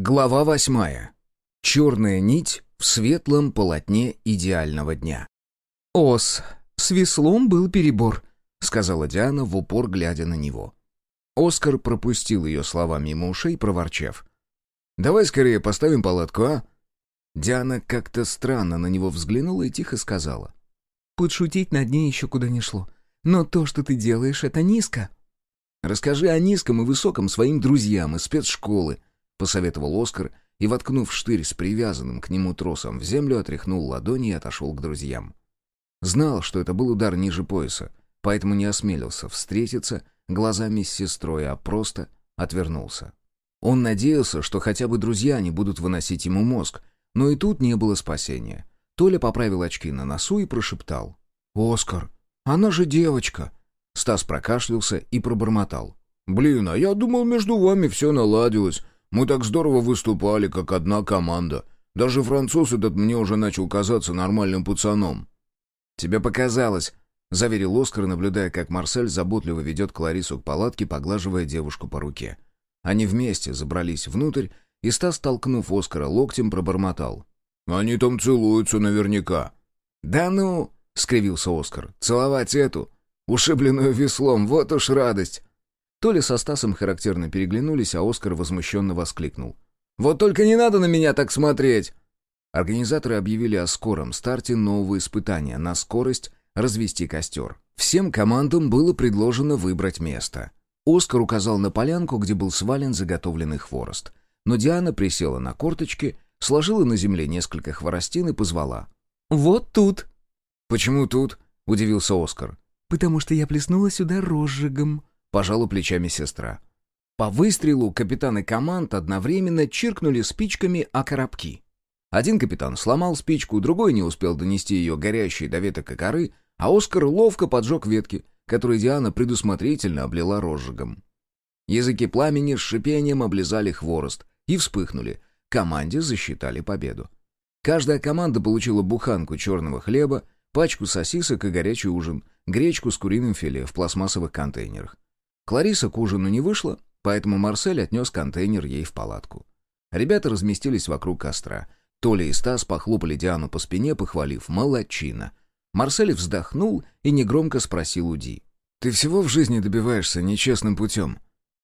Глава восьмая. Черная нить в светлом полотне идеального дня. «Ос, с веслом был перебор», — сказала Диана в упор, глядя на него. Оскар пропустил ее слова мимо ушей, проворчав. «Давай скорее поставим палатку, а?» Диана как-то странно на него взглянула и тихо сказала. «Подшутить над ней еще куда не шло. Но то, что ты делаешь, это низко». «Расскажи о низком и высоком своим друзьям из спецшколы», — посоветовал Оскар и, воткнув штырь с привязанным к нему тросом в землю, отряхнул ладони и отошел к друзьям. Знал, что это был удар ниже пояса, поэтому не осмелился встретиться глазами с сестрой, а просто отвернулся. Он надеялся, что хотя бы друзья не будут выносить ему мозг, но и тут не было спасения. Толя поправил очки на носу и прошептал. «Оскар, она же девочка!» Стас прокашлялся и пробормотал. «Блин, а я думал, между вами все наладилось. Мы так здорово выступали, как одна команда. Даже француз этот мне уже начал казаться нормальным пацаном». «Тебе показалось», — заверил Оскар, наблюдая, как Марсель заботливо ведет Кларису к палатке, поглаживая девушку по руке. Они вместе забрались внутрь, и Стас, толкнув Оскара локтем, пробормотал. «Они там целуются наверняка». «Да ну!» — скривился Оскар. «Целовать эту, ушибленную веслом, вот уж радость!» То ли со Стасом характерно переглянулись, а Оскар возмущенно воскликнул. «Вот только не надо на меня так смотреть!» Организаторы объявили о скором старте нового испытания на скорость развести костер. Всем командам было предложено выбрать место. Оскар указал на полянку, где был свален заготовленный хворост. Но Диана присела на корточки, сложила на земле несколько хворостин и позвала. «Вот тут». «Почему тут?» — удивился Оскар. «Потому что я плеснула сюда розжигом», — пожала плечами сестра. По выстрелу капитаны команд одновременно чиркнули спичками о коробки. Один капитан сломал спичку, другой не успел донести ее горящей до веток и коры, а Оскар ловко поджег ветки, которые Диана предусмотрительно облила розжигом. Языки пламени с шипением облизали хворост и вспыхнули. Команде засчитали победу. Каждая команда получила буханку черного хлеба, пачку сосисок и горячий ужин, гречку с куриным филе в пластмассовых контейнерах. Клариса к ужину не вышла, поэтому Марсель отнес контейнер ей в палатку. Ребята разместились вокруг костра. Толя и Стас похлопали Диану по спине, похвалив «молодчина». Марсель вздохнул и негромко спросил у Ди. «Ты всего в жизни добиваешься нечестным путем?»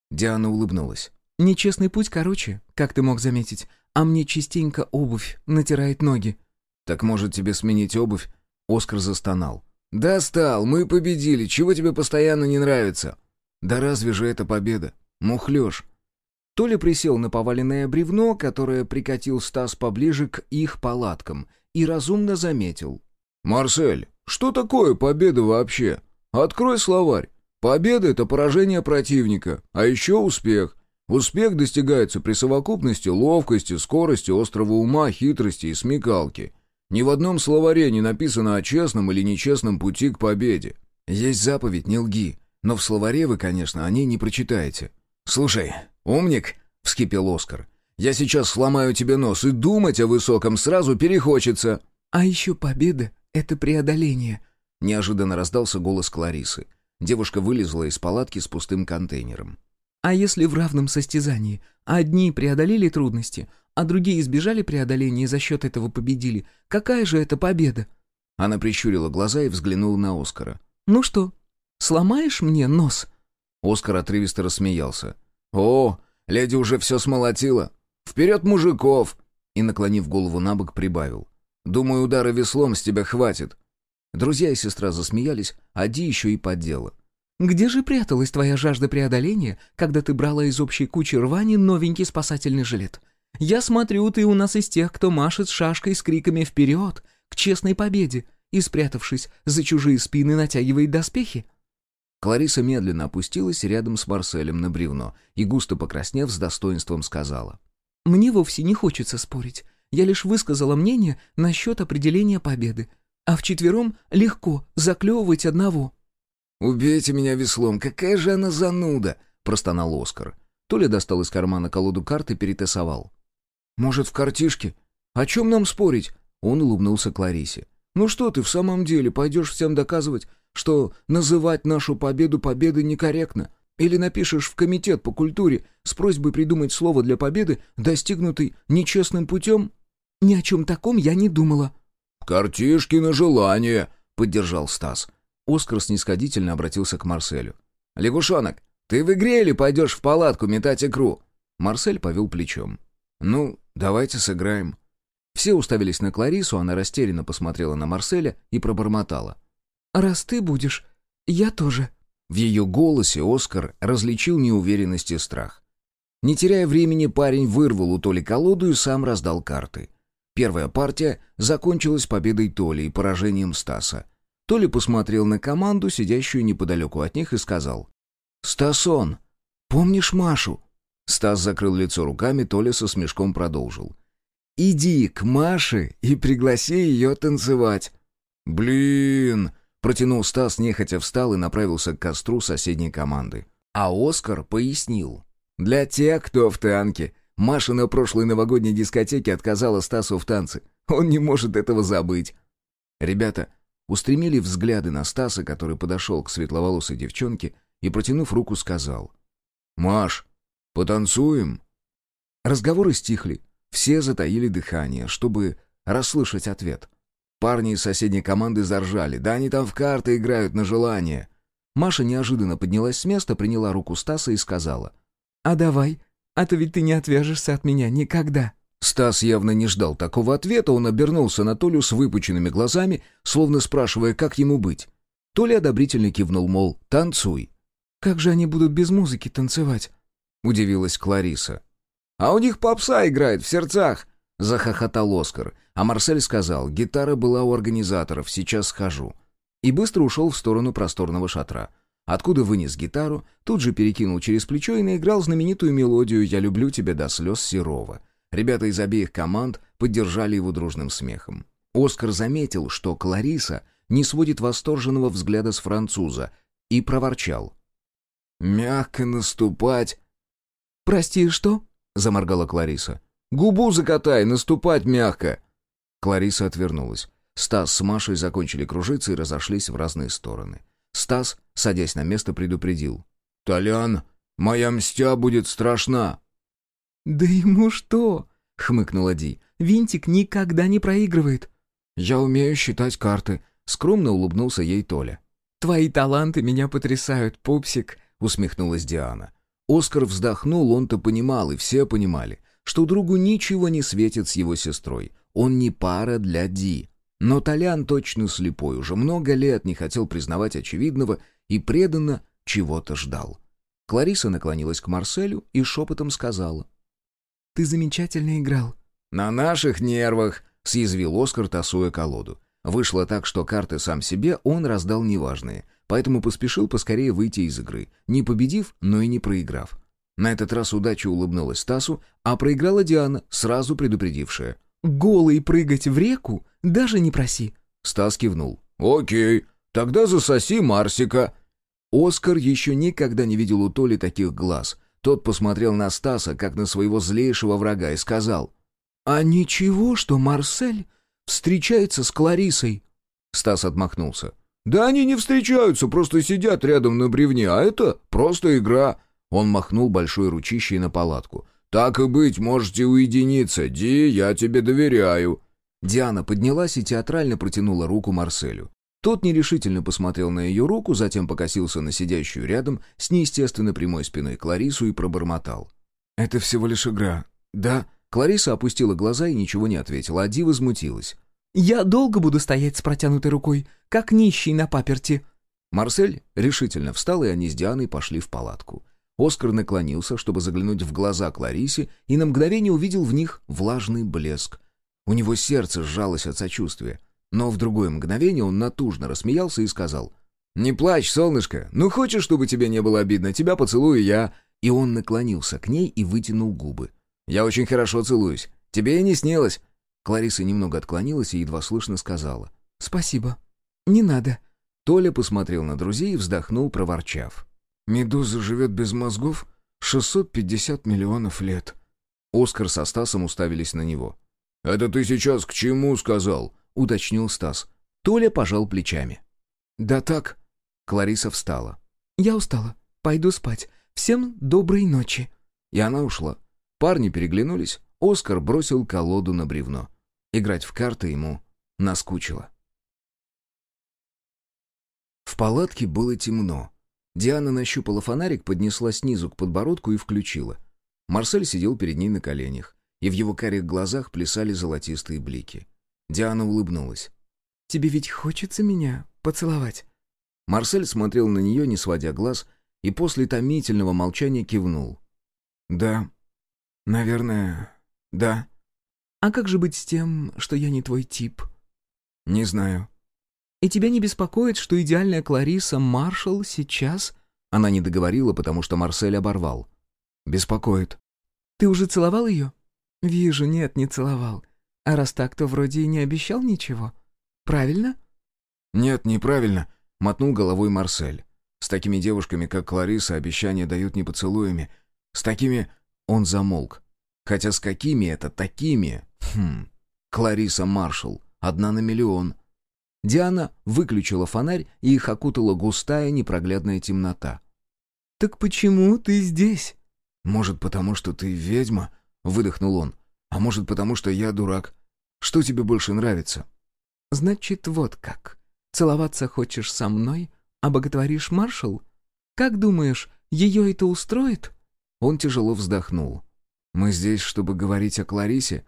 Диана улыбнулась. «Нечестный путь короче, как ты мог заметить, а мне частенько обувь натирает ноги». «Так может тебе сменить обувь?» Оскар застонал. «Достал, мы победили, чего тебе постоянно не нравится?» Да разве же это победа? Мухлёж. Толя присел на поваленное бревно, которое прикатил Стас поближе к их палаткам, и разумно заметил. «Марсель, что такое победа вообще? Открой словарь. Победа — это поражение противника, а еще успех. Успех достигается при совокупности ловкости, скорости, острого ума, хитрости и смекалки. Ни в одном словаре не написано о честном или нечестном пути к победе. Есть заповедь «не лги», но в словаре вы, конечно, о ней не прочитаете. «Слушай, умник!» — вскипел Оскар. «Я сейчас сломаю тебе нос, и думать о высоком сразу перехочется!» «А еще победа — это преодоление!» — неожиданно раздался голос Кларисы. Девушка вылезла из палатки с пустым контейнером. «А если в равном состязании одни преодолели трудности, а другие избежали преодоления и за счет этого победили, какая же это победа?» Она прищурила глаза и взглянула на Оскара. «Ну что, Сломаешь мне нос?» Оскар отрывисто рассмеялся. «О, леди уже все смолотила! Вперед, мужиков!» И, наклонив голову на бок, прибавил. «Думаю, удара веслом с тебя хватит». Друзья и сестра засмеялись, а Ди еще и поддела. «Где же пряталась твоя жажда преодоления, когда ты брала из общей кучи рвани новенький спасательный жилет? Я смотрю, ты у нас из тех, кто машет шашкой с криками «Вперед!» к честной победе и, спрятавшись за чужие спины, натягивает доспехи. Клариса медленно опустилась рядом с Марселем на бревно и, густо покраснев, с достоинством сказала. «Мне вовсе не хочется спорить. Я лишь высказала мнение насчет определения победы. А вчетвером легко заклевывать одного». «Убейте меня веслом, какая же она зануда!» — простонал Оскар. Толя достал из кармана колоду карт и перетасовал. «Может, в картишке? О чем нам спорить?» Он улыбнулся Кларисе. «Ну что ты, в самом деле, пойдешь всем доказывать, что называть нашу победу победой некорректно. Или напишешь в комитет по культуре с просьбой придумать слово для победы, достигнутой нечестным путем?» «Ни о чем таком я не думала». «Картишки на желание», — поддержал Стас. Оскар снисходительно обратился к Марселю. «Лягушонок, ты в игре или пойдешь в палатку метать икру?» Марсель повел плечом. «Ну, давайте сыграем». Все уставились на Кларису, она растерянно посмотрела на Марселя и пробормотала. «Раз ты будешь, я тоже». В ее голосе Оскар различил неуверенность и страх. Не теряя времени, парень вырвал у Толи колоду и сам раздал карты. Первая партия закончилась победой Толи и поражением Стаса. Толи посмотрел на команду, сидящую неподалеку от них, и сказал. «Стасон, помнишь Машу?» Стас закрыл лицо руками, Толя со смешком продолжил. «Иди к Маше и пригласи ее танцевать». «Блин!» — протянул Стас, нехотя встал и направился к костру соседней команды. А Оскар пояснил. «Для тех, кто в танке. Маша на прошлой новогодней дискотеке отказала Стасу в танце. Он не может этого забыть». Ребята устремили взгляды на Стаса, который подошел к светловолосой девчонке и, протянув руку, сказал. «Маш, потанцуем?» Разговоры стихли. Все затаили дыхание, чтобы расслышать ответ. Парни из соседней команды заржали. «Да они там в карты играют на желание!» Маша неожиданно поднялась с места, приняла руку Стаса и сказала. «А давай, а то ведь ты не отвяжешься от меня никогда». Стас явно не ждал такого ответа, он обернулся на Толю с выпученными глазами, словно спрашивая, как ему быть. Толя одобрительно кивнул, мол, танцуй. «Как же они будут без музыки танцевать?» — удивилась Клариса. «А у них попса играет в сердцах!» — захохотал Оскар. А Марсель сказал, гитара была у организаторов, сейчас схожу. И быстро ушел в сторону просторного шатра. Откуда вынес гитару, тут же перекинул через плечо и наиграл знаменитую мелодию «Я люблю тебя до слез Серова». Ребята из обеих команд поддержали его дружным смехом. Оскар заметил, что Клариса не сводит восторженного взгляда с француза, и проворчал. «Мягко наступать». «Прости, что?» — заморгала Клариса. «Губу закатай, наступать мягко!» Клариса отвернулась. Стас с Машей закончили кружиться и разошлись в разные стороны. Стас, садясь на место, предупредил. «Толян, моя мстя будет страшна!» «Да ему что?» — хмыкнула Ди. «Винтик никогда не проигрывает». «Я умею считать карты», — скромно улыбнулся ей Толя. «Твои таланты меня потрясают, пупсик», — усмехнулась Диана. Оскар вздохнул, он-то понимал, и все понимали, что другу ничего не светит с его сестрой. Он не пара для Ди. Но Толян точно слепой, уже много лет не хотел признавать очевидного и преданно чего-то ждал. Клариса наклонилась к Марселю и шепотом сказала. «Ты замечательно играл». «На наших нервах», — съязвил Оскар, тасуя колоду. Вышло так, что карты сам себе он раздал неважные, поэтому поспешил поскорее выйти из игры, не победив, но и не проиграв. На этот раз удача улыбнулась Стасу, а проиграла Диана, сразу предупредившая. «Голый прыгать в реку? Даже не проси!» Стас кивнул. «Окей, тогда засоси Марсика!» Оскар еще никогда не видел у Толи таких глаз. Тот посмотрел на Стаса, как на своего злейшего врага, и сказал. «А ничего, что Марсель встречается с Кларисой?» Стас отмахнулся. «Да они не встречаются, просто сидят рядом на бревне, а это просто игра». Он махнул большой ручищей на палатку. «Так и быть, можете уединиться. Ди, я тебе доверяю». Диана поднялась и театрально протянула руку Марселю. Тот нерешительно посмотрел на ее руку, затем покосился на сидящую рядом с неестественно прямой спиной Кларису и пробормотал. «Это всего лишь игра, да?» Клариса опустила глаза и ничего не ответила, а Ди возмутилась. Я долго буду стоять с протянутой рукой, как нищий на паперти». Марсель решительно встал, и они с Дианой пошли в палатку. Оскар наклонился, чтобы заглянуть в глаза Кларисе, и на мгновение увидел в них влажный блеск. У него сердце сжалось от сочувствия. Но в другое мгновение он натужно рассмеялся и сказал, «Не плачь, солнышко, ну хочешь, чтобы тебе не было обидно, тебя поцелую я». И он наклонился к ней и вытянул губы. «Я очень хорошо целуюсь. Тебе и не снилось. Клариса немного отклонилась и едва слышно сказала. «Спасибо. Не надо». Толя посмотрел на друзей и вздохнул, проворчав. «Медуза живет без мозгов 650 миллионов лет». Оскар со Стасом уставились на него. «Это ты сейчас к чему сказал?» — уточнил Стас. Толя пожал плечами. «Да так». Клариса встала. «Я устала. Пойду спать. Всем доброй ночи». И она ушла. Парни переглянулись. Оскар бросил колоду на бревно. Играть в карты ему наскучило. В палатке было темно. Диана нащупала фонарик, поднесла снизу к подбородку и включила. Марсель сидел перед ней на коленях, и в его карих глазах плясали золотистые блики. Диана улыбнулась. «Тебе ведь хочется меня поцеловать?» Марсель смотрел на нее, не сводя глаз, и после томительного молчания кивнул. «Да, наверное, да». «А как же быть с тем, что я не твой тип?» «Не знаю». «И тебя не беспокоит, что идеальная Клариса Маршалл сейчас...» Она не договорила, потому что Марсель оборвал. «Беспокоит». «Ты уже целовал ее?» «Вижу, нет, не целовал. А раз так, то вроде и не обещал ничего. Правильно?» «Нет, неправильно», — мотнул головой Марсель. «С такими девушками, как Клариса, обещания дают не поцелуями. С такими...» Он замолк. «Хотя с какими это такими?» «Хм... Клариса Маршалл. Одна на миллион». Диана выключила фонарь, и их окутала густая непроглядная темнота. «Так почему ты здесь?» «Может, потому что ты ведьма?» — выдохнул он. «А может, потому что я дурак? Что тебе больше нравится?» «Значит, вот как. Целоваться хочешь со мной, а боготворишь маршал? Как думаешь, ее это устроит?» Он тяжело вздохнул. «Мы здесь, чтобы говорить о Кларисе?»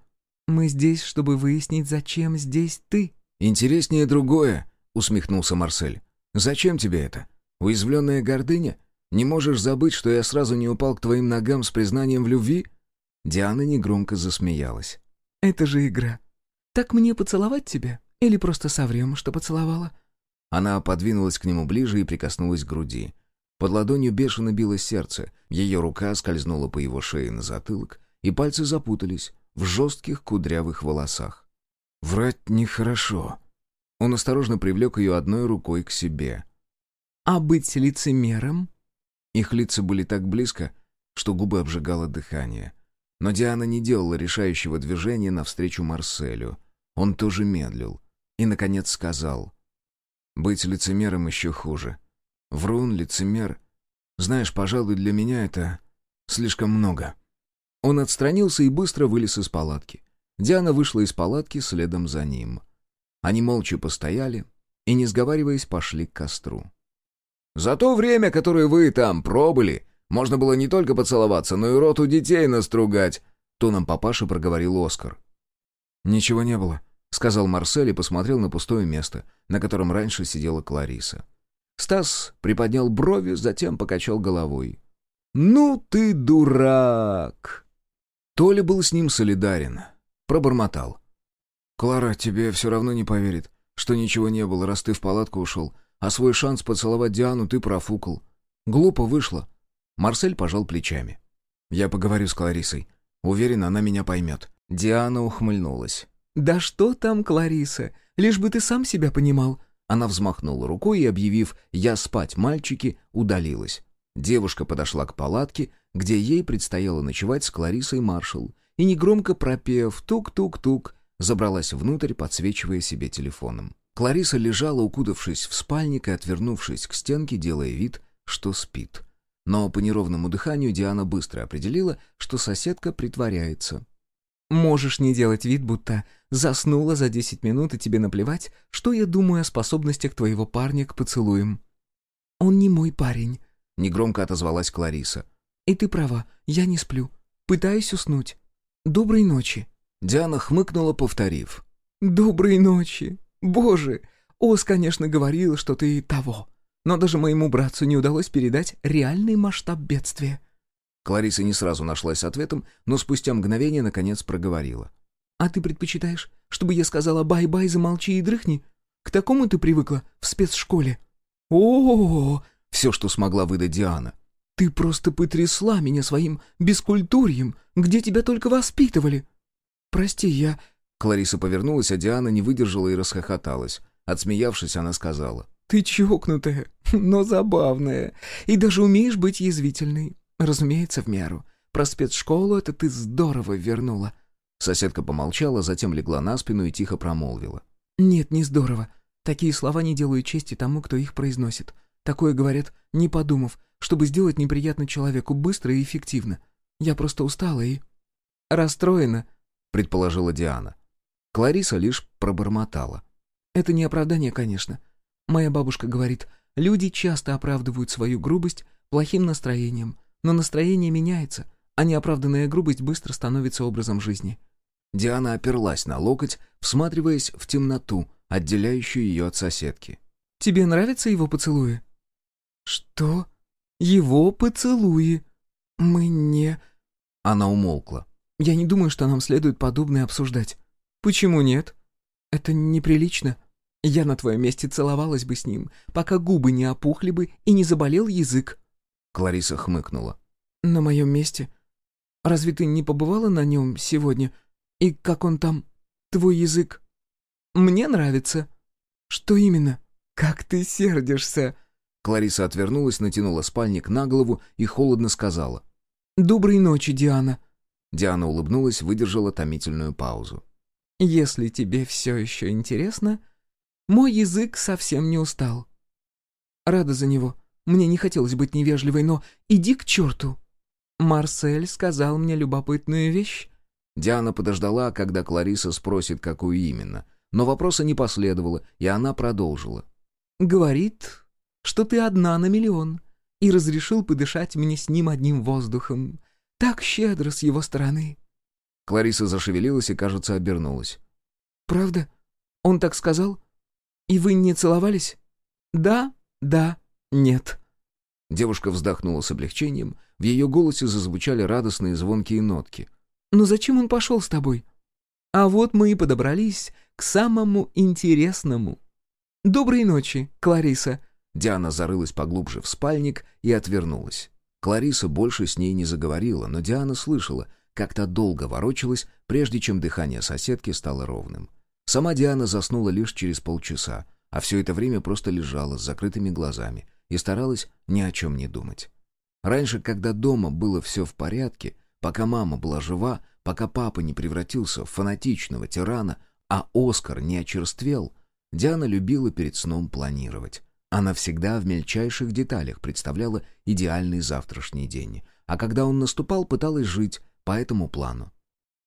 «Мы здесь, чтобы выяснить, зачем здесь ты». «Интереснее другое», — усмехнулся Марсель. «Зачем тебе это? Уязвленная гордыня? Не можешь забыть, что я сразу не упал к твоим ногам с признанием в любви?» Диана негромко засмеялась. «Это же игра. Так мне поцеловать тебя? Или просто соврем, что поцеловала?» Она подвинулась к нему ближе и прикоснулась к груди. Под ладонью бешено билось сердце, ее рука скользнула по его шее на затылок, и пальцы запутались в жестких кудрявых волосах. «Врать нехорошо». Он осторожно привлек ее одной рукой к себе. «А быть лицемером?» Их лица были так близко, что губы обжигало дыхание. Но Диана не делала решающего движения навстречу Марселю. Он тоже медлил. И, наконец, сказал. «Быть лицемером еще хуже. Врун, лицемер. Знаешь, пожалуй, для меня это слишком много». Он отстранился и быстро вылез из палатки. Диана вышла из палатки следом за ним. Они молча постояли и, не сговариваясь, пошли к костру. «За то время, которое вы там пробыли, можно было не только поцеловаться, но и рот у детей настругать», — тоном папаша проговорил Оскар. «Ничего не было», — сказал Марсель и посмотрел на пустое место, на котором раньше сидела Клариса. Стас приподнял брови, затем покачал головой. «Ну ты дурак!» Толя был с ним солидарен. Пробормотал. «Клара тебе все равно не поверит, что ничего не было, раз ты в палатку ушел, а свой шанс поцеловать Диану ты профукал. Глупо вышло». Марсель пожал плечами. «Я поговорю с Кларисой. Уверен, она меня поймет». Диана ухмыльнулась. «Да что там, Клариса? Лишь бы ты сам себя понимал». Она взмахнула рукой и, объявив «Я спать, мальчики», удалилась. Девушка подошла к палатке, где ей предстояло ночевать с Кларисой Маршалл, и, негромко пропев «тук-тук-тук», забралась внутрь, подсвечивая себе телефоном. Клариса лежала, укутавшись в спальник и отвернувшись к стенке, делая вид, что спит. Но по неровному дыханию Диана быстро определила, что соседка притворяется. «Можешь не делать вид, будто заснула за десять минут, и тебе наплевать, что я думаю о способностях твоего парня к поцелуям». «Он не мой парень», — негромко отозвалась Клариса. «И ты права, я не сплю. Пытаюсь уснуть. Доброй ночи». Диана хмыкнула, повторив. «Доброй ночи. Боже, Ос, конечно, говорил, что ты того. Но даже моему братцу не удалось передать реальный масштаб бедствия». Клариса не сразу нашлась с ответом, но спустя мгновение наконец проговорила. «А ты предпочитаешь, чтобы я сказала «бай-бай, замолчи и дрыхни»? К такому ты привыкла в спецшколе?» «О-о-о!» — все, что смогла выдать Диана. «Ты просто потрясла меня своим бескультурьем, где тебя только воспитывали!» «Прости, я...» Клариса повернулась, а Диана не выдержала и расхохоталась. Отсмеявшись, она сказала. «Ты чокнутая, но забавная, и даже умеешь быть язвительной. Разумеется, в меру. Про спецшколу это ты здорово вернула». Соседка помолчала, затем легла на спину и тихо промолвила. «Нет, не здорово. Такие слова не делают чести тому, кто их произносит. Такое говорят, не подумав, чтобы сделать неприятно человеку быстро и эффективно. Я просто устала и... расстроена», — предположила Диана. Клариса лишь пробормотала. «Это не оправдание, конечно. Моя бабушка говорит, люди часто оправдывают свою грубость плохим настроением, но настроение меняется, а неоправданная грубость быстро становится образом жизни». Диана оперлась на локоть, всматриваясь в темноту, отделяющую ее от соседки. «Тебе нравятся его поцелуи?» «Что? Его поцелуи? Мы не...» Она умолкла. «Я не думаю, что нам следует подобное обсуждать». «Почему нет?» «Это неприлично. Я на твоем месте целовалась бы с ним, пока губы не опухли бы и не заболел язык». Клариса хмыкнула. «На моем месте? Разве ты не побывала на нем сегодня? И как он там? Твой язык?» «Мне нравится». «Что именно? Как ты сердишься?» Клариса отвернулась, натянула спальник на голову и холодно сказала. «Доброй ночи, Диана». Диана улыбнулась, выдержала томительную паузу. «Если тебе все еще интересно, мой язык совсем не устал. Рада за него. Мне не хотелось быть невежливой, но иди к черту. Марсель сказал мне любопытную вещь». Диана подождала, когда Клариса спросит, какую именно. Но вопроса не последовало, и она продолжила. «Говорит, что ты одна на миллион, и разрешил подышать мне с ним одним воздухом. Так щедро с его стороны». Клариса зашевелилась и, кажется, обернулась. «Правда? Он так сказал? И вы не целовались?» «Да, да, нет». Девушка вздохнула с облегчением, в ее голосе зазвучали радостные звонкие нотки. «Но зачем он пошел с тобой?» «А вот мы и подобрались к самому интересному. Доброй ночи, Клариса. Диана зарылась поглубже в спальник и отвернулась. Клариса больше с ней не заговорила, но Диана слышала, как то долго ворочалась, прежде чем дыхание соседки стало ровным. Сама Диана заснула лишь через полчаса, а все это время просто лежала с закрытыми глазами и старалась ни о чем не думать. Раньше, когда дома было все в порядке, пока мама была жива, пока папа не превратился в фанатичного тирана, а Оскар не очерствел, Диана любила перед сном планировать. Она всегда в мельчайших деталях представляла идеальный завтрашний день, а когда он наступал, пыталась жить по этому плану.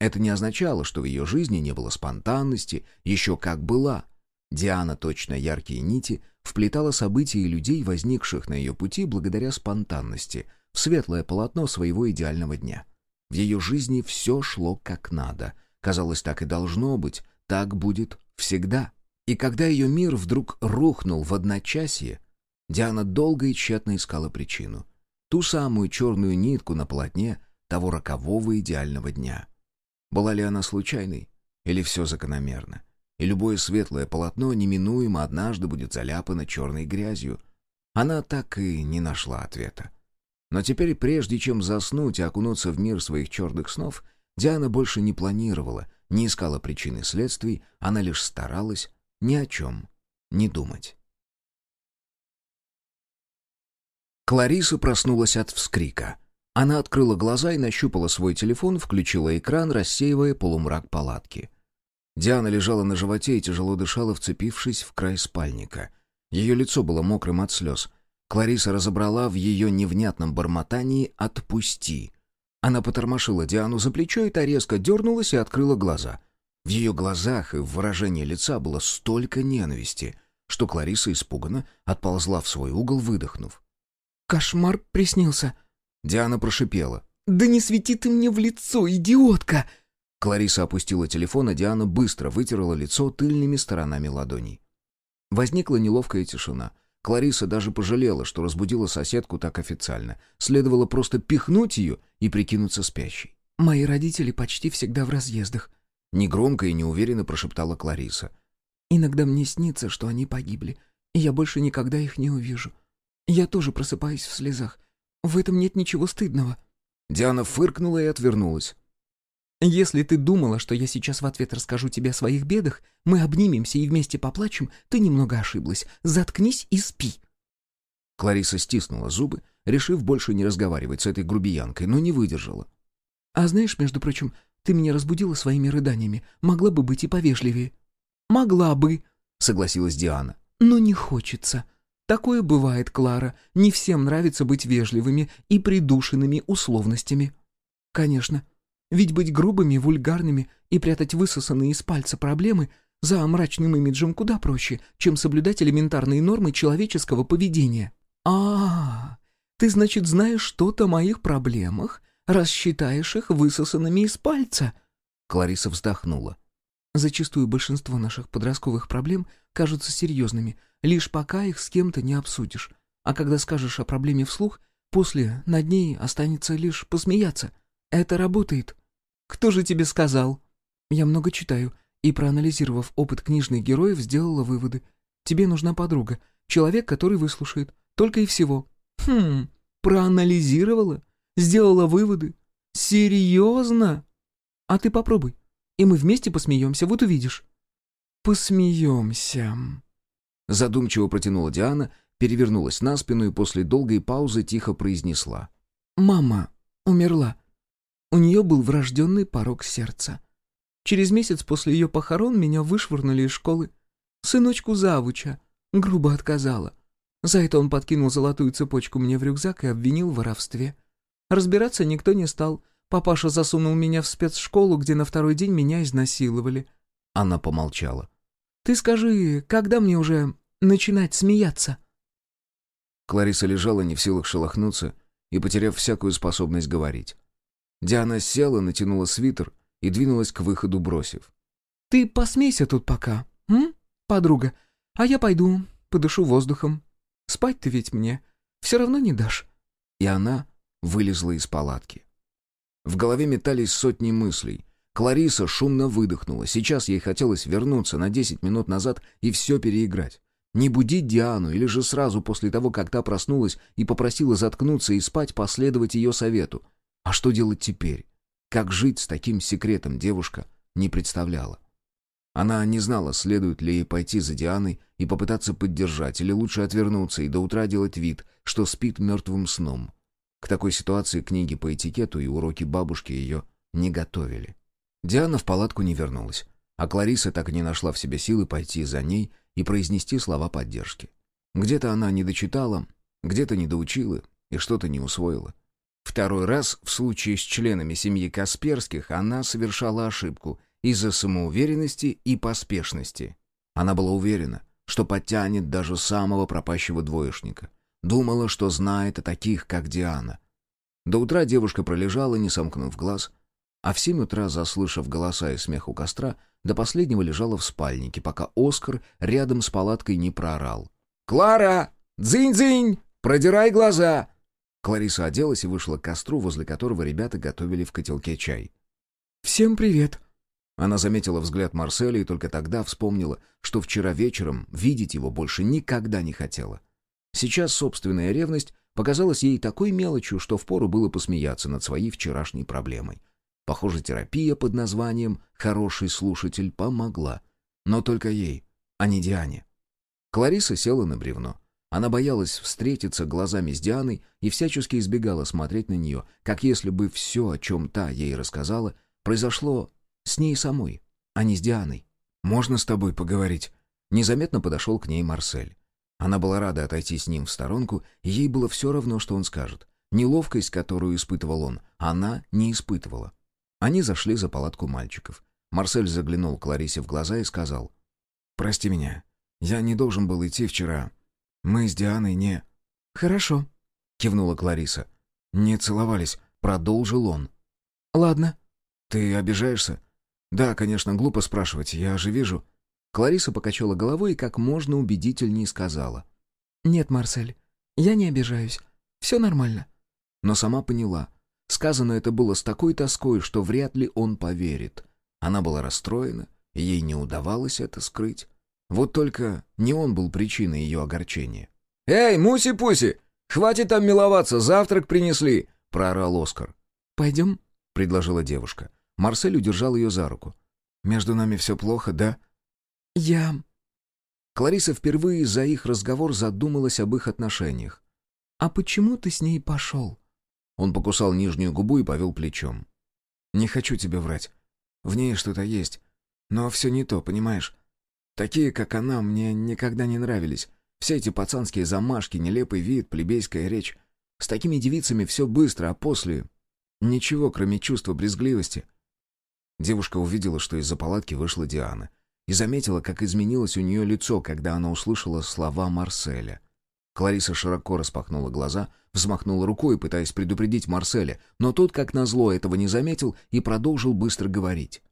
Это не означало, что в ее жизни не было спонтанности, еще как была. Диана, точно яркие нити, вплетала события и людей, возникших на ее пути благодаря спонтанности, в светлое полотно своего идеального дня. В ее жизни все шло как надо. Казалось, так и должно быть, так будет всегда. И когда ее мир вдруг рухнул в одночасье, Диана долго и тщетно искала причину. Ту самую черную нитку на полотне того рокового идеального дня. Была ли она случайной? Или все закономерно? И любое светлое полотно неминуемо однажды будет заляпано черной грязью. Она так и не нашла ответа. Но теперь, прежде чем заснуть и окунуться в мир своих черных снов, Диана больше не планировала, не искала причины следствий, она лишь старалась ни о чем не думать. Клариса проснулась от вскрика. Она открыла глаза и нащупала свой телефон, включила экран, рассеивая полумрак палатки. Диана лежала на животе и тяжело дышала, вцепившись в край спальника. Ее лицо было мокрым от слез. Клариса разобрала в ее невнятном бормотании «отпусти». Она потормошила Диану за плечо, и та резко дернулась и открыла глаза — в ее глазах и в выражении лица было столько ненависти, что Клариса испуганно отползла в свой угол, выдохнув. «Кошмар приснился!» Диана прошипела. «Да не свети ты мне в лицо, идиотка!» Клариса опустила телефон, а Диана быстро вытерла лицо тыльными сторонами ладоней. Возникла неловкая тишина. Клариса даже пожалела, что разбудила соседку так официально. Следовало просто пихнуть ее и прикинуться спящей. «Мои родители почти всегда в разъездах. Негромко и неуверенно прошептала Клариса. «Иногда мне снится, что они погибли, и я больше никогда их не увижу. Я тоже просыпаюсь в слезах. В этом нет ничего стыдного». Диана фыркнула и отвернулась. «Если ты думала, что я сейчас в ответ расскажу тебе о своих бедах, мы обнимемся и вместе поплачем, ты немного ошиблась. Заткнись и спи». Клариса стиснула зубы, решив больше не разговаривать с этой грубиянкой, но не выдержала. «А знаешь, между прочим, ты меня разбудила своими рыданиями. Могла бы быть и повежливее». «Могла бы», — согласилась Диана. «Но не хочется. Такое бывает, Клара. Не всем нравится быть вежливыми и придушенными условностями. Конечно. Ведь быть грубыми, вульгарными и прятать высосанные из пальца проблемы за мрачным имиджем куда проще, чем соблюдать элементарные нормы человеческого поведения. а, -а, -а ты, значит, знаешь что-то о моих проблемах, раз считаешь их высосанными из пальца?» Клариса вздохнула. Зачастую большинство наших подростковых проблем кажутся серьезными, лишь пока их с кем-то не обсудишь. А когда скажешь о проблеме вслух, после над ней останется лишь посмеяться. Это работает. Кто же тебе сказал? Я много читаю, и, проанализировав опыт книжных героев, сделала выводы. Тебе нужна подруга, человек, который выслушает. Только и всего. Хм, проанализировала? Сделала выводы? Серьезно? А ты попробуй и мы вместе посмеемся, вот увидишь». «Посмеемся», — задумчиво протянула Диана, перевернулась на спину и после долгой паузы тихо произнесла. «Мама умерла. У нее был врожденный порог сердца. Через месяц после ее похорон меня вышвырнули из школы. Сыночку завуча. Грубо отказала. За это он подкинул золотую цепочку мне в рюкзак и обвинил в воровстве. Разбираться никто не стал, Папаша засунул меня в спецшколу, где на второй день меня изнасиловали». Она помолчала. «Ты скажи, когда мне уже начинать смеяться?» Клариса лежала не в силах шелохнуться и потеряв всякую способность говорить. Диана села, натянула свитер и двинулась к выходу, бросив. «Ты посмейся тут пока, м, подруга, а я пойду, подышу воздухом. Спать ты ведь мне все равно не дашь». И она вылезла из палатки. В голове метались сотни мыслей. Клариса шумно выдохнула. Сейчас ей хотелось вернуться на 10 минут назад и все переиграть. Не будить Диану или же сразу после того, как та проснулась и попросила заткнуться и спать, последовать ее совету. А что делать теперь? Как жить с таким секретом девушка не представляла. Она не знала, следует ли ей пойти за Дианой и попытаться поддержать, или лучше отвернуться и до утра делать вид, что спит мертвым сном. К такой ситуации книги по этикету и уроки бабушки ее не готовили. Диана в палатку не вернулась, а Клариса так и не нашла в себе силы пойти за ней и произнести слова поддержки. Где-то она не дочитала, где-то не доучила и что-то не усвоила. Второй раз в случае с членами семьи Касперских она совершала ошибку из-за самоуверенности и поспешности. Она была уверена, что подтянет даже самого пропащего двоечника — Думала, что знает о таких, как Диана. До утра девушка пролежала, не сомкнув глаз, а в семь утра, заслышав голоса и смех у костра, до последнего лежала в спальнике, пока Оскар рядом с палаткой не проорал. «Клара! Дзынь-дзынь! Продирай глаза!» Клариса оделась и вышла к костру, возле которого ребята готовили в котелке чай. «Всем привет!» Она заметила взгляд Марселя и только тогда вспомнила, что вчера вечером видеть его больше никогда не хотела. Сейчас собственная ревность показалась ей такой мелочью, что впору было посмеяться над своей вчерашней проблемой. Похоже, терапия под названием «хороший слушатель» помогла. Но только ей, а не Диане. Клариса села на бревно. Она боялась встретиться глазами с Дианой и всячески избегала смотреть на нее, как если бы все, о чем та ей рассказала, произошло с ней самой, а не с Дианой. «Можно с тобой поговорить?» Незаметно подошел к ней Марсель. Она была рада отойти с ним в сторонку, и ей было все равно, что он скажет. Неловкость, которую испытывал он, она не испытывала. Они зашли за палатку мальчиков. Марсель заглянул Кларисе в глаза и сказал. «Прости меня. Я не должен был идти вчера. Мы с Дианой не...» «Хорошо», — кивнула Клариса. «Не целовались», — продолжил он. «Ладно». «Ты обижаешься?» «Да, конечно, глупо спрашивать. Я же вижу...» Клариса покачала головой и как можно убедительнее сказала. «Нет, Марсель, я не обижаюсь. Все нормально». Но сама поняла. Сказано это было с такой тоской, что вряд ли он поверит. Она была расстроена, и ей не удавалось это скрыть. Вот только не он был причиной ее огорчения. «Эй, Муси-Пуси, хватит там миловаться, завтрак принесли!» — проорал Оскар. «Пойдем?» — предложила девушка. Марсель удержал ее за руку. «Между нами все плохо, да?» «Я...» Клариса впервые за их разговор задумалась об их отношениях. «А почему ты с ней пошел?» Он покусал нижнюю губу и повел плечом. «Не хочу тебе врать. В ней что-то есть. Но все не то, понимаешь? Такие, как она, мне никогда не нравились. Все эти пацанские замашки, нелепый вид, плебейская речь. С такими девицами все быстро, а после... Ничего, кроме чувства брезгливости. Девушка увидела, что из-за палатки вышла Диана. И заметила, как изменилось у нее лицо, когда она услышала слова Марселя. Клариса широко распахнула глаза, взмахнула рукой, пытаясь предупредить Марселя, но тот, как назло, этого не заметил и продолжил быстро говорить.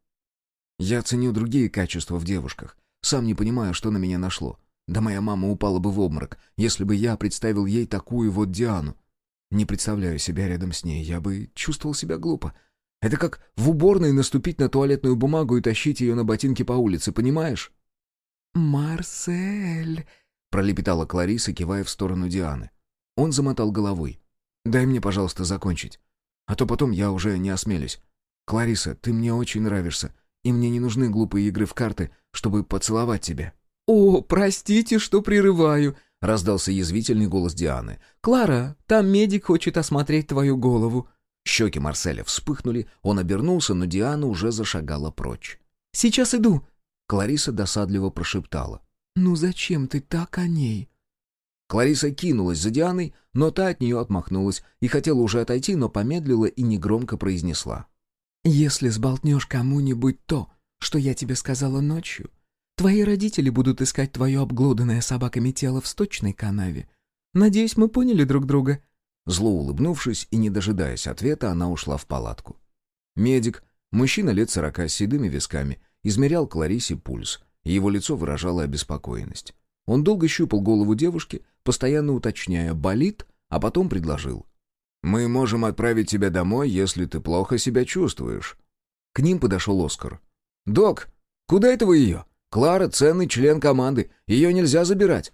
«Я ценю другие качества в девушках. Сам не понимаю, что на меня нашло. Да моя мама упала бы в обморок, если бы я представил ей такую вот Диану. Не представляю себя рядом с ней, я бы чувствовал себя глупо. Это как в уборной наступить на туалетную бумагу и тащить ее на ботинке по улице, понимаешь? «Марсель!» — пролепетала Клариса, кивая в сторону Дианы. Он замотал головой. «Дай мне, пожалуйста, закончить. А то потом я уже не осмелюсь. Клариса, ты мне очень нравишься, и мне не нужны глупые игры в карты, чтобы поцеловать тебя». «О, простите, что прерываю», — раздался язвительный голос Дианы. «Клара, там медик хочет осмотреть твою голову». Щеки Марселя вспыхнули, он обернулся, но Диана уже зашагала прочь. «Сейчас иду», — Клариса досадливо прошептала. «Ну зачем ты так о ней?» Клариса кинулась за Дианой, но та от нее отмахнулась и хотела уже отойти, но помедлила и негромко произнесла. «Если сболтнешь кому-нибудь то, что я тебе сказала ночью, Твои родители будут искать твое обглоданное собаками тело в сточной канаве. Надеюсь, мы поняли друг друга». Зло улыбнувшись и не дожидаясь ответа, она ушла в палатку. Медик, мужчина лет сорока с седыми висками, измерял Кларисе пульс, и его лицо выражало обеспокоенность. Он долго щупал голову девушки, постоянно уточняя, болит, а потом предложил. «Мы можем отправить тебя домой, если ты плохо себя чувствуешь». К ним подошел Оскар. «Док, куда это вы ее?» Клара — ценный член команды, ее нельзя забирать».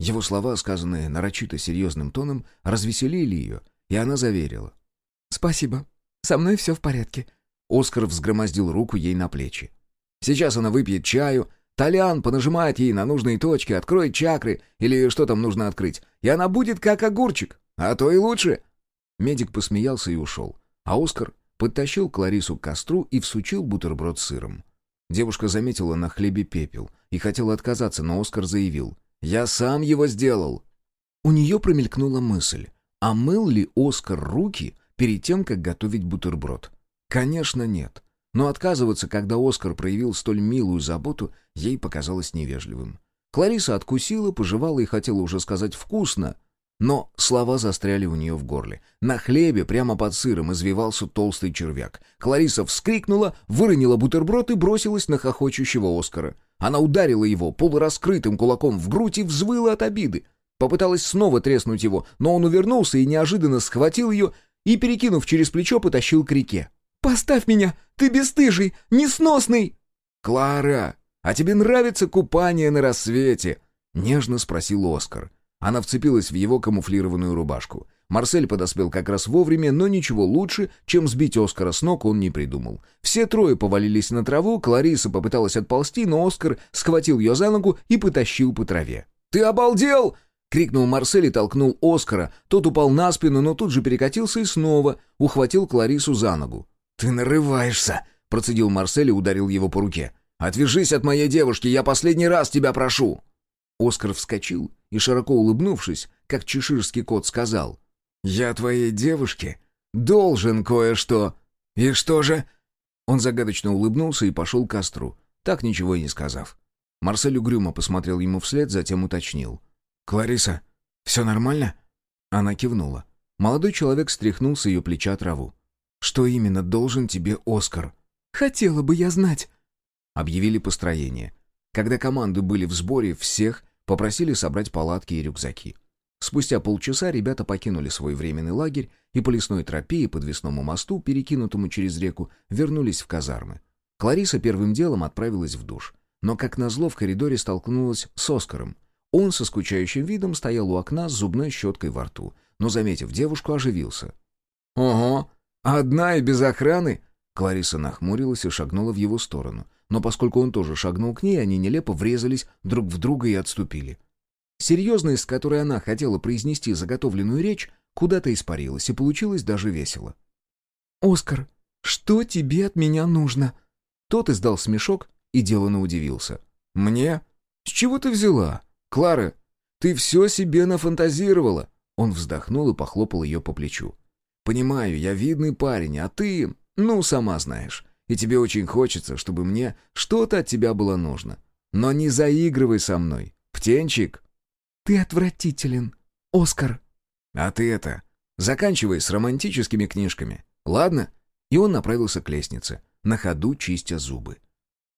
Его слова, сказанные нарочито серьезным тоном, развеселили ее, и она заверила. «Спасибо. Со мной все в порядке». Оскар взгромоздил руку ей на плечи. «Сейчас она выпьет чаю, Толян понажимает ей на нужные точки, откроет чакры или что там нужно открыть, и она будет как огурчик, а то и лучше». Медик посмеялся и ушел, а Оскар подтащил Кларису к костру и всучил бутерброд с сыром. Девушка заметила на хлебе пепел и хотела отказаться, но Оскар заявил. «Я сам его сделал!» У нее промелькнула мысль, а мыл ли Оскар руки перед тем, как готовить бутерброд? Конечно, нет. Но отказываться, когда Оскар проявил столь милую заботу, ей показалось невежливым. Клариса откусила, пожевала и хотела уже сказать «вкусно», но слова застряли у нее в горле. На хлебе, прямо под сыром, извивался толстый червяк. Клариса вскрикнула, выронила бутерброд и бросилась на хохочущего Оскара. Она ударила его полураскрытым кулаком в грудь и взвыла от обиды. Попыталась снова треснуть его, но он увернулся и неожиданно схватил ее и, перекинув через плечо, потащил к реке. «Поставь меня! Ты бесстыжий! Несносный!» «Клара, а тебе нравится купание на рассвете?» — нежно спросил Оскар. Она вцепилась в его камуфлированную рубашку. Марсель подоспел как раз вовремя, но ничего лучше, чем сбить Оскара с ног, он не придумал. Все трое повалились на траву, Клариса попыталась отползти, но Оскар схватил ее за ногу и потащил по траве. «Ты обалдел!» — крикнул Марсель и толкнул Оскара. Тот упал на спину, но тут же перекатился и снова ухватил Кларису за ногу. «Ты нарываешься!» — процедил Марсель и ударил его по руке. «Отвяжись от моей девушки, я последний раз тебя прошу!» Оскар вскочил и, широко улыбнувшись, как чеширский кот сказал, «Я твоей девушке должен кое-что. И что же?» Он загадочно улыбнулся и пошел к костру, так ничего и не сказав. Марсель угрюмо посмотрел ему вслед, затем уточнил. «Клариса, все нормально?» Она кивнула. Молодой человек стряхнул с ее плеча траву. «Что именно должен тебе Оскар?» «Хотела бы я знать». Объявили построение. Когда команды были в сборе, всех попросили собрать палатки и рюкзаки. Спустя полчаса ребята покинули свой временный лагерь и по лесной тропе и подвесному мосту, перекинутому через реку, вернулись в казармы. Клариса первым делом отправилась в душ. Но, как назло, в коридоре столкнулась с Оскаром. Он со скучающим видом стоял у окна с зубной щеткой во рту, но, заметив девушку, оживился. «Ого! Одна и без охраны!» Клариса нахмурилась и шагнула в его сторону но поскольку он тоже шагнул к ней, они нелепо врезались друг в друга и отступили. Серьезность, с которой она хотела произнести заготовленную речь, куда-то испарилась, и получилось даже весело. «Оскар, что тебе от меня нужно?» Тот издал смешок и деланно удивился. «Мне? С чего ты взяла? Клара, Ты все себе нафантазировала!» Он вздохнул и похлопал ее по плечу. «Понимаю, я видный парень, а ты, ну, сама знаешь. И тебе очень хочется, чтобы мне что-то от тебя было нужно. Но не заигрывай со мной, птенчик!» «Ты отвратителен, Оскар!» «А ты это, заканчивай с романтическими книжками, ладно?» И он направился к лестнице, на ходу чистя зубы.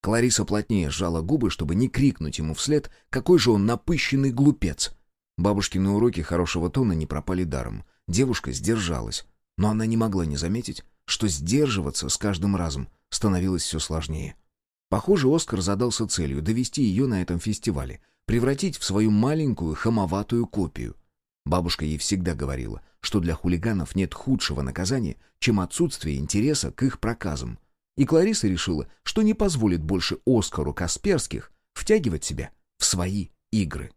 Клариса плотнее сжала губы, чтобы не крикнуть ему вслед, какой же он напыщенный глупец. Бабушкины уроки хорошего тона не пропали даром. Девушка сдержалась, но она не могла не заметить, что сдерживаться с каждым разом становилось все сложнее. Похоже, Оскар задался целью довести ее на этом фестивале, превратить в свою маленькую хамоватую копию. Бабушка ей всегда говорила, что для хулиганов нет худшего наказания, чем отсутствие интереса к их проказам. И Клариса решила, что не позволит больше Оскару Касперских втягивать себя в свои игры.